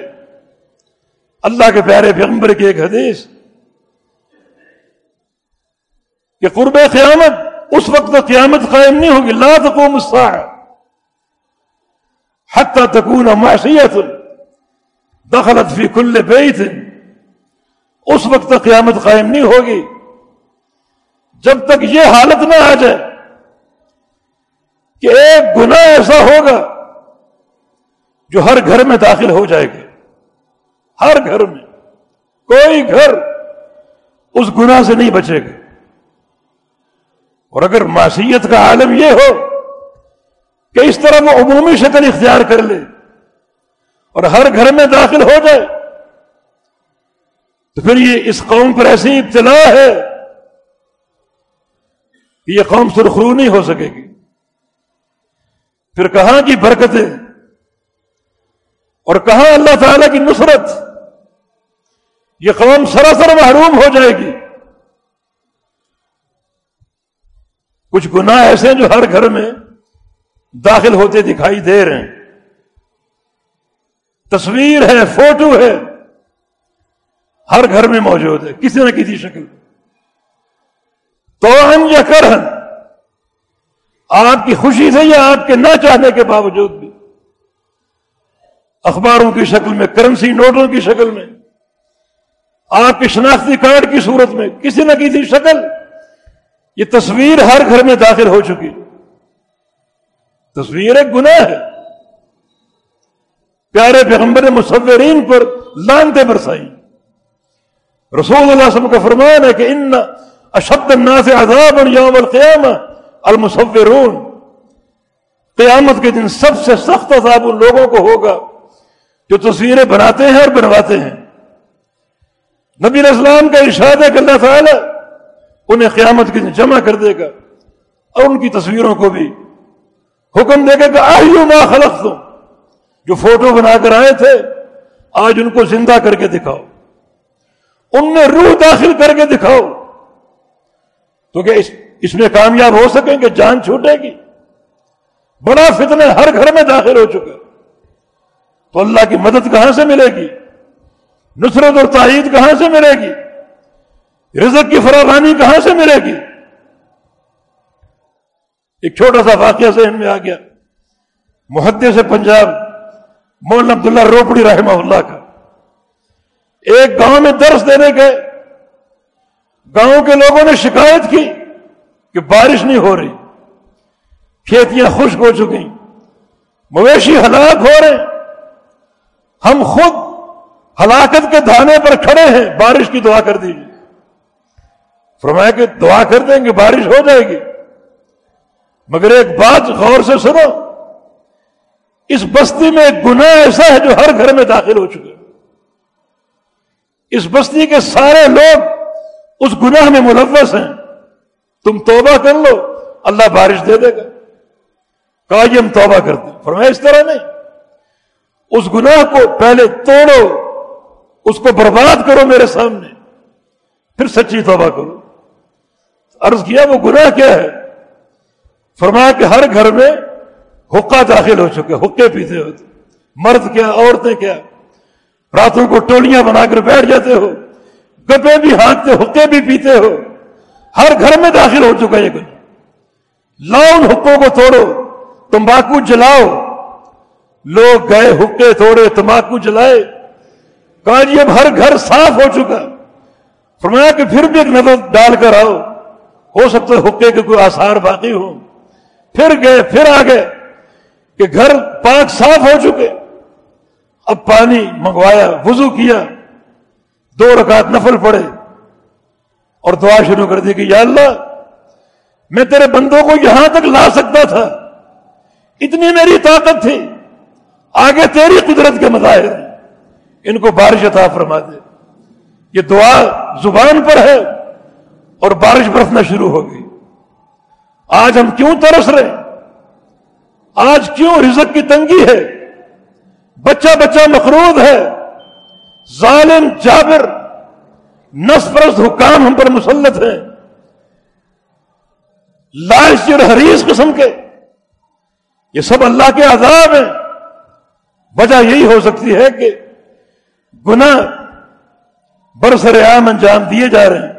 اللہ کے پیارے پیغمبر کی ایک حدیث کہ قرب قیامت، اس وقت تو قیامت قائم نہیں ہوگی۔ لا تقوم الساعه حتى تكون معصيه دخلت في كل بيت. اس وقت قیامت قائم نہیں ہوگی. جب تک یہ حالت نہ آ جائے کہ ایک گناہ ایسا ہوگا جو ہر گھر میں داخل ہو جائے گا. ہر گھر میں. کوئی گھر اس گناہ سے نہیں بچے گا. اور اگر معصیت کا عالم یہ ہو کہ اس طرح وہ عمومی شکل اختیار کر لے اور ہر گھر میں داخل ہو جائے، تو پھر یہ اس قوم پر ایسی ابتلا ہے کہ یہ قوم سرخرو نہیں ہو سکے گی۔ پھر کہاں کی برکتیں؟ اور کہاں اللہ تعالی کی نصرت؟ یہ قوم سراسر محروم ہو جائے گی۔ کچھ گناہ ایسے ہیں جو ہر گھر میں داخل ہوتے دکھائی دے رہے ہیں۔ تصویر ہے، فوٹو ہے۔ ہر گھر میں موجود ہے، کسی نہ کسی شکل۔ تو ہم یا کر آپ کی خوشی سے یا آپ کے نہ چاہنے کے باوجود بھی۔ اخباروں کی شکل میں، کرنسی نوٹوں کی شکل میں۔ آپ کے شناختی کارڈ کی صورت میں، کسی نہ کسی شکل۔ یہ تصویر ہر گھر میں داخل ہو چکی۔ تصویر ایک گناہ ہے۔ پیارے پیغمبر مصورین پر لانتے برسائی۔ رسول اللہ علیہ وسلم کا فرمان ہے کہ ان اشد الناس عذاب یوم القیامہ المصورون۔ قیامت کے دن سب سے سخت عذاب ان لوگوں کو ہوگا جو تصویریں بناتے ہیں اور بنواتے ہیں۔ نبی اسلام کا ارشاد ہے کہ اللہ تعالی انہیں قیامت کے دن جمع کر دے گا اور ان کی تصویروں کو بھی حکم دے گا کہ آئیو ما خلق تم جو فوٹو بنا کر آئے تھے، آج ان کو زندہ کر کے دکھاؤ۔ ان میں روح داخل کر کے دکھاؤ۔ تو کہ اس میں کامیاب ہو سکیں کہ جان چھوٹے گی۔ بڑا فتنے ہر گھر میں داخل ہو چکا۔ تو اللہ کی مدد کہاں سے ملے گی؟ نصرت اور تائید کہاں سے ملے گی؟ رزق کی فراوانی کہاں سے ملے گی؟ ایک چھوٹا سا واقعہ ذہن میں آ گیا۔ محدے سے پنجاب مولانا عبداللہ روپڑی رحمہ اللہ کا۔ ایک گاؤں میں درس دینے گئے۔ گاؤں کے لوگوں نے شکایت کی کہ بارش نہیں ہو رہی۔ کھیتیاں خشک ہو چکی مویشی ہلاک ہو رہے۔ ہم خود ہلاکت کے دھانے پر کھڑے ہیں۔ بارش کی دعا کر دیجیے فرمایا کہ دعا کر دیں گے، بارش ہو جائے گی۔ مگر ایک بات غور سے سنو، اس بستی میں ایک گناہ ایسا ہے جو ہر گھر میں داخل ہو چکے اس بستی کے سارے لوگ اس گناہ میں ملوث ہیں۔ تم توبہ کر لو، اللہ بارش دے دے گا۔ کہا ہم توبہ کرتے فرمایا، اس طرح نہیں۔ اس گناہ کو پہلے توڑو، اس کو برباد کرو میرے سامنے، پھر سچی توبہ کرو۔ عرض کیا، وہ گناہ کیا ہے؟ فرمایا کہ ہر گھر میں حقہ داخل ہو چکے، حقے پیتے ہوتے مرد کیا، عورتیں کیا؟ راتوں کو ٹولیاں بنا کر بیٹھ جاتے ہو۔ گپے بھی ہانکتے، حقے بھی پیتے ہو۔ ہر گھر میں داخل ہو چکا یہ کچھ لاؤ ان حقوں کو توڑو، تمباکو جلاؤ۔ لوگ گئے، حقے توڑے، تمباکو جلائے۔ کہا جی اب ہر گھر صاف ہو چکا۔ فرمایا کہ پھر بھی ایک نظر ڈال کر آؤ۔ ہو سکتا ہے حقے کے کوئی آثار باقی ہو پھر گئے، پھر آ گئے کہ گھر پاک صاف ہو چکے۔ اب پانی منگوایا، وضو کیا۔ دو رکعت نفل پڑے اور دعا شروع کر دی کہ یا اللہ، میں تیرے بندوں کو یہاں تک لا سکتا تھا۔ اتنی میری طاقت تھی۔ آگے تیری قدرت کے مظاہر ان کو بارش عطا فرما دے۔ یہ دعا زبان پر ہے اور بارش برسنا شروع ہو گئی۔ آج ہم کیوں ترس رہے آج کیوں رزق کی تنگی ہے؟ بچہ بچہ مقروض ہے۔ ظالم جابر نسپرست حکام ہم پر مسلط ہیں۔ لالچ اور حریص قسم کے۔ یہ سب اللہ کے عذاب ہیں۔ وجہ یہی ہو سکتی ہے کہ گناہ برسر عام انجام دیے جا رہے ہیں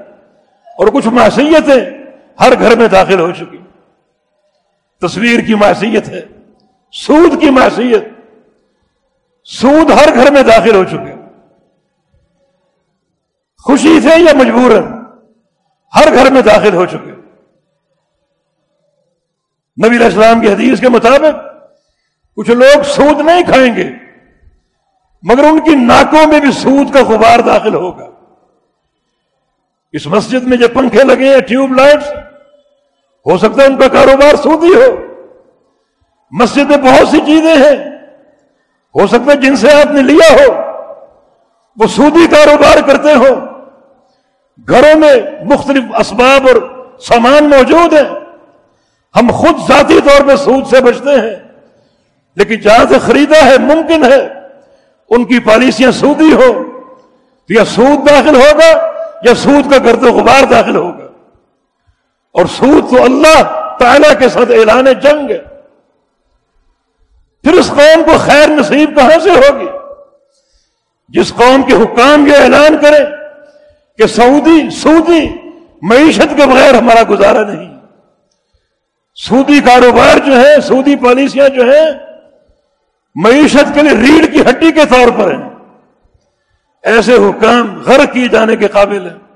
اور کچھ معصیتیں ہر گھر میں داخل ہو چکی۔ تصویر کی معصیت ہے، سود کی معصیت، سود ہر گھر میں داخل ہو چکے۔ خوشی سے یا مجبور ہر گھر میں داخل ہو چکے۔ نبی علیہ السلام کی حدیث کے مطابق، کچھ لوگ سود نہیں کھائیں گے، مگر ان کی ناکوں میں بھی سود کا غبار داخل ہوگا۔ اس مسجد میں جو پنکھے لگے ہیں، ٹیوب لائٹس ہو سکتا ہے ان کا کاروبار سودی ہو۔ مسجد میں بہت سی چیزیں ہیں۔ ہو سکتا ہے جن سے آپ نے لیا ہو۔ وہ سودی کاروبار کرتے ہو گھروں میں مختلف اسباب اور سامان موجود ہیں۔ ہم خود ذاتی طور پہ سود سے بچتے ہیں۔ لیکن جہاں سے خریدا ہے، ممکن ہے۔ ان کی پالیسیاں سودی ہو تو یا سود داخل ہوگا یا سود کا گرد و غبار داخل ہوگا۔ اور سود تو اللہ تعالی کے ساتھ اعلان جنگ ہے۔ پھر اس قوم کو خیر نصیب کہاں سے ہوگی؟ جس قوم کے حکام یہ اعلان کرے کہ سعودی سودی معیشت کے بغیر ہمارا گزارا نہیں۔ سودی کاروبار جو ہے سودی پالیسیاں جو ہیں، معیشت کے لیے ریڑھ کی ہڈی کے طور پر ہیں۔ ایسے حکام غرق کیے جانے کے قابل ہیں۔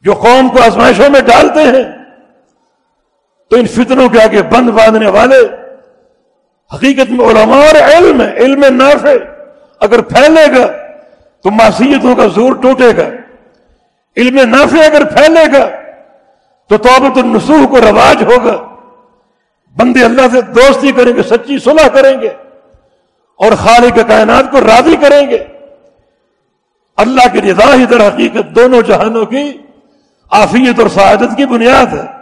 جو قوم کو آزمائشوں میں ڈالتے ہیں، تو ان فتنوں کے آگے بند باندھنے والے، حقیقت میں علماء اور علم ہے علم نافع اگر پھیلے گا، تو معصیتوں کا زور ٹوٹے گا۔ علم نافع اگر پھیلے گا، تو توبت النسوح کو رواج ہوگا۔ بندے اللہ سے دوستی کریں گے، سچی صلح کریں گے۔ اور خالق کائنات کو راضی کریں گے۔ اللہ کی رضا ہی در حقیقت دونوں جہانوں کی آفیت اور سعادت کی بنیاد ہے۔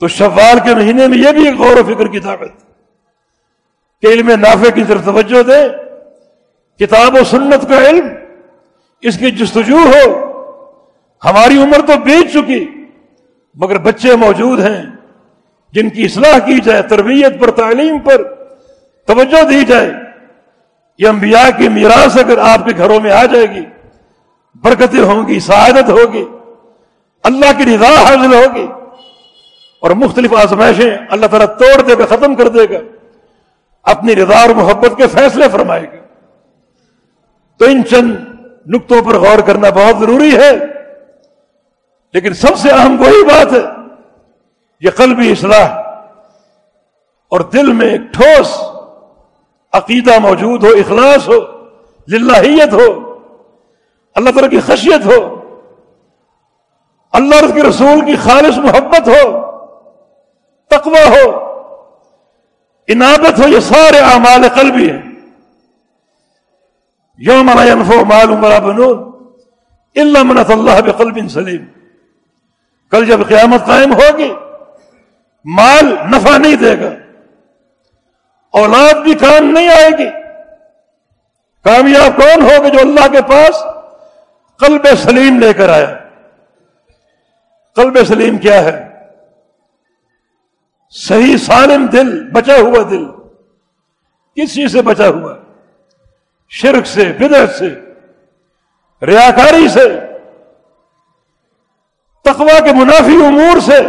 تو شوال کے مہینے میں یہ بھی ایک غور و فکر کی طاقت کہ علم نافع کی طرف توجہ دے، کتاب و سنت کا علم اس کی جستجو ہو۔ ہماری عمر تو بیچ چکی، مگر بچے موجود ہیں، جن کی اصلاح کی جائے، تربیت پر، تعلیم پر توجہ دی جائے۔ یہ انبیاء کی میراث اگر آپ کے گھروں میں آ جائے گی، برکتیں ہوں گی، سعادت ہوگی۔ اللہ کی رضا حاصل ہوگی اور مختلف آزمائشیں اللہ تعالیٰ توڑ دے گا، ختم کر دے گا۔ اپنی رضا اور محبت کے فیصلے فرمائے گا تو ان چند نقطوں پر غور کرنا بہت ضروری ہے۔ لیکن سب سے اہم وہی بات ہے، یہ قلبی اصلاح اور دل میں ایک ٹھوس عقیدہ موجود ہو، اخلاص ہو، للہیت ہو، اللہ تعالیٰ کی خشیت ہو۔ اللہ کے رسول کی خالص محبت ہو، تقوی ہو انابت ہو، یہ سارے اعمال قلبی ہیں۔ یوم لا ينفع مال ولا بنون الا من اللہ بقلب سلیم۔ کل جب قیامت قائم ہوگی، مال نفع نہیں دے گا، اولاد بھی کام نہیں آئے گی۔ کامیاب کون ہوگا جو اللہ کے پاس قلب سلیم لے کر آیا؟ قلب سلیم کیا ہے؟ صحیح سالم دل، بچا ہوا دل۔ کس چیز سے بچا ہوا؟ شرک سے، بدعت سے، ریاکاری سے تقوا کے منافی امور سے۔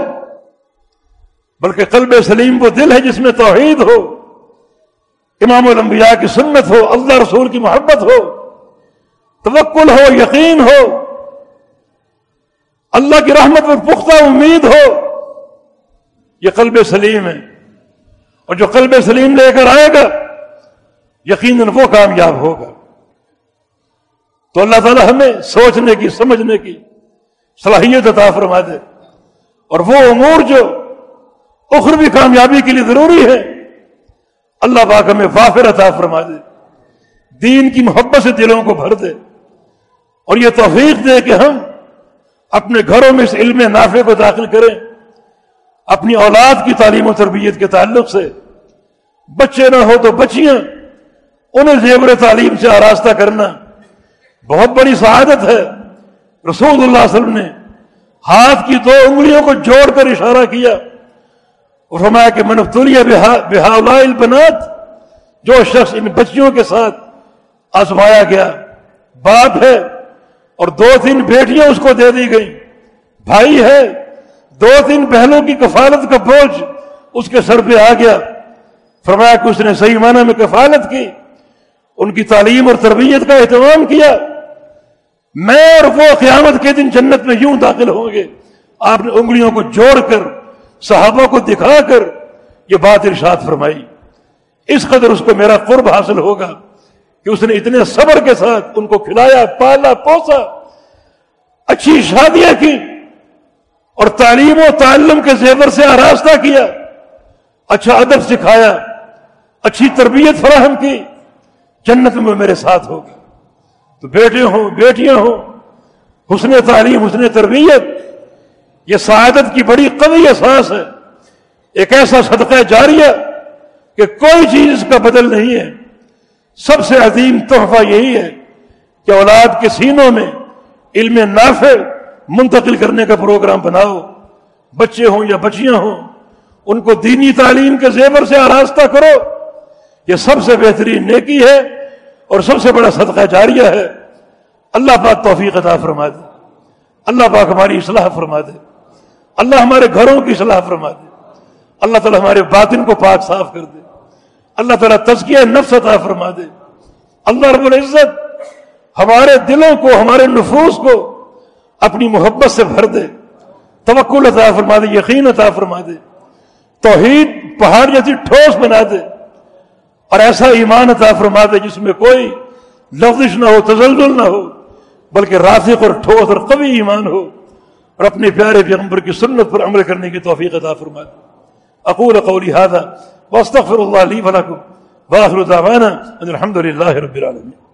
بلکہ قلب سلیم وہ دل ہے جس میں توحید ہو، امام الانبیاء کی سنت ہو، اللہ رسول کی محبت ہو، توکل ہو، یقین ہو۔ اللہ کی رحمت پر پختہ امید ہو یہ قلب سلیم ہے اور جو قلب سلیم لے کر آئے گا، یقیناً وہ کامیاب ہوگا۔ تو اللہ تعالیٰ ہمیں سوچنے کی، سمجھنے کی صلاحیت عطا فرما دے۔ اور وہ امور جو اخروی کامیابی کے لیے ضروری ہے اللہ پاک ہمیں وافر عطا فرما دے۔ دین کی محبت سے دلوں کو بھر دے۔ اور یہ توفیق دے کہ ہم اپنے گھروں میں اس علم نافع کو داخل کریں، اپنی اولاد کی تعلیم و تربیت کے تعلق سے۔ بچے نہ ہو تو بچیاں، انہیں زیور تعلیم سے آراستہ کرنا۔ بہت بڑی سعادت ہے۔ رسول اللہ علیہ وسلم نے ہاتھ کی دو انگلیوں کو جوڑ کر اشارہ کیا۔ اور فرمایا کہ منفتولیہ بحا بنات جو شخص ان بچیوں کے ساتھ آزمایا گیا، باپ ہے۔ اور دو تین بیٹیاں اس کو دے دی گئی بھائی ہے، دو تین بہنوں کی کفالت کا بوجھ اس کے سر پہ آ گیا۔ فرمایا کہ اس نے صحیح معنی میں کفالت کی، ان کی تعلیم اور تربیت کا اہتمام کیا۔ میں اور وہ قیامت کے دن جنت میں یوں داخل ہوں گے۔ آپ نے انگلیوں کو جوڑ کر، صحابہ کو دکھا کر یہ بات ارشاد فرمائی۔ اس قدر اس کو میرا قرب حاصل ہوگا۔ کہ اس نے اتنے صبر کے ساتھ ان کو کھلایا، پالا، پوسا، اچھی شادیاں کی اور تعلیم و تعلم کے زیور سے آراستہ کیا۔ اچھا ادب سکھایا، اچھی تربیت فراہم کی، جنت میں میرے ساتھ ہوگا تو بیٹے ہوں، بیٹیاں ہوں، حسن تعلیم، حسن تربیت، یہ سعادت کی بڑی قوی احساس ہے۔ ایک ایسا صدقہ جاریہ کہ کوئی چیز اس کا بدل نہیں ہے۔ سب سے عظیم تحفہ یہی ہے کہ اولاد کے سینوں میں علم نافع منتقل کرنے کا پروگرام بناؤ۔ بچے ہوں یا بچیاں ہوں، ان کو دینی تعلیم کے زیور سے آراستہ کرو۔ یہ سب سے بہترین نیکی ہے اور سب سے بڑا صدقہ جاریہ ہے۔ اللہ پاک توفیق عطا فرما دے۔ اللہ پاک ہماری اصلاح فرما دے۔ اللہ ہمارے گھروں کی اصلاح فرما دے۔ اللہ تعالیٰ ہمارے باطن کو پاک صاف کر دے۔ اللہ تعالیٰ تزکیہ نفس عطا فرما دے۔ اللہ رب العزت ہمارے دلوں کو، ہمارے نفوس کو اپنی محبت سے بھر دے۔ توکل عطا فرما دے، یقین عطا فرما دے۔ توحید پہاڑ جیسی ٹھوس بنا دے۔ اور ایسا ایمان عطا فرما دے جس میں کوئی لفظ نہ ہو، تزلزل نہ ہو، بلکہ راسق اور ٹھوس اور قوی ایمان ہو۔ اور اپنے پیارے پیغمبر کی سنت پر عمل کرنے کی توفیق عطا فرما دے۔ اقول قولی هذا واستغفر الله لي ولكم واخر دعوانا ان الحمد لله رب العالمين.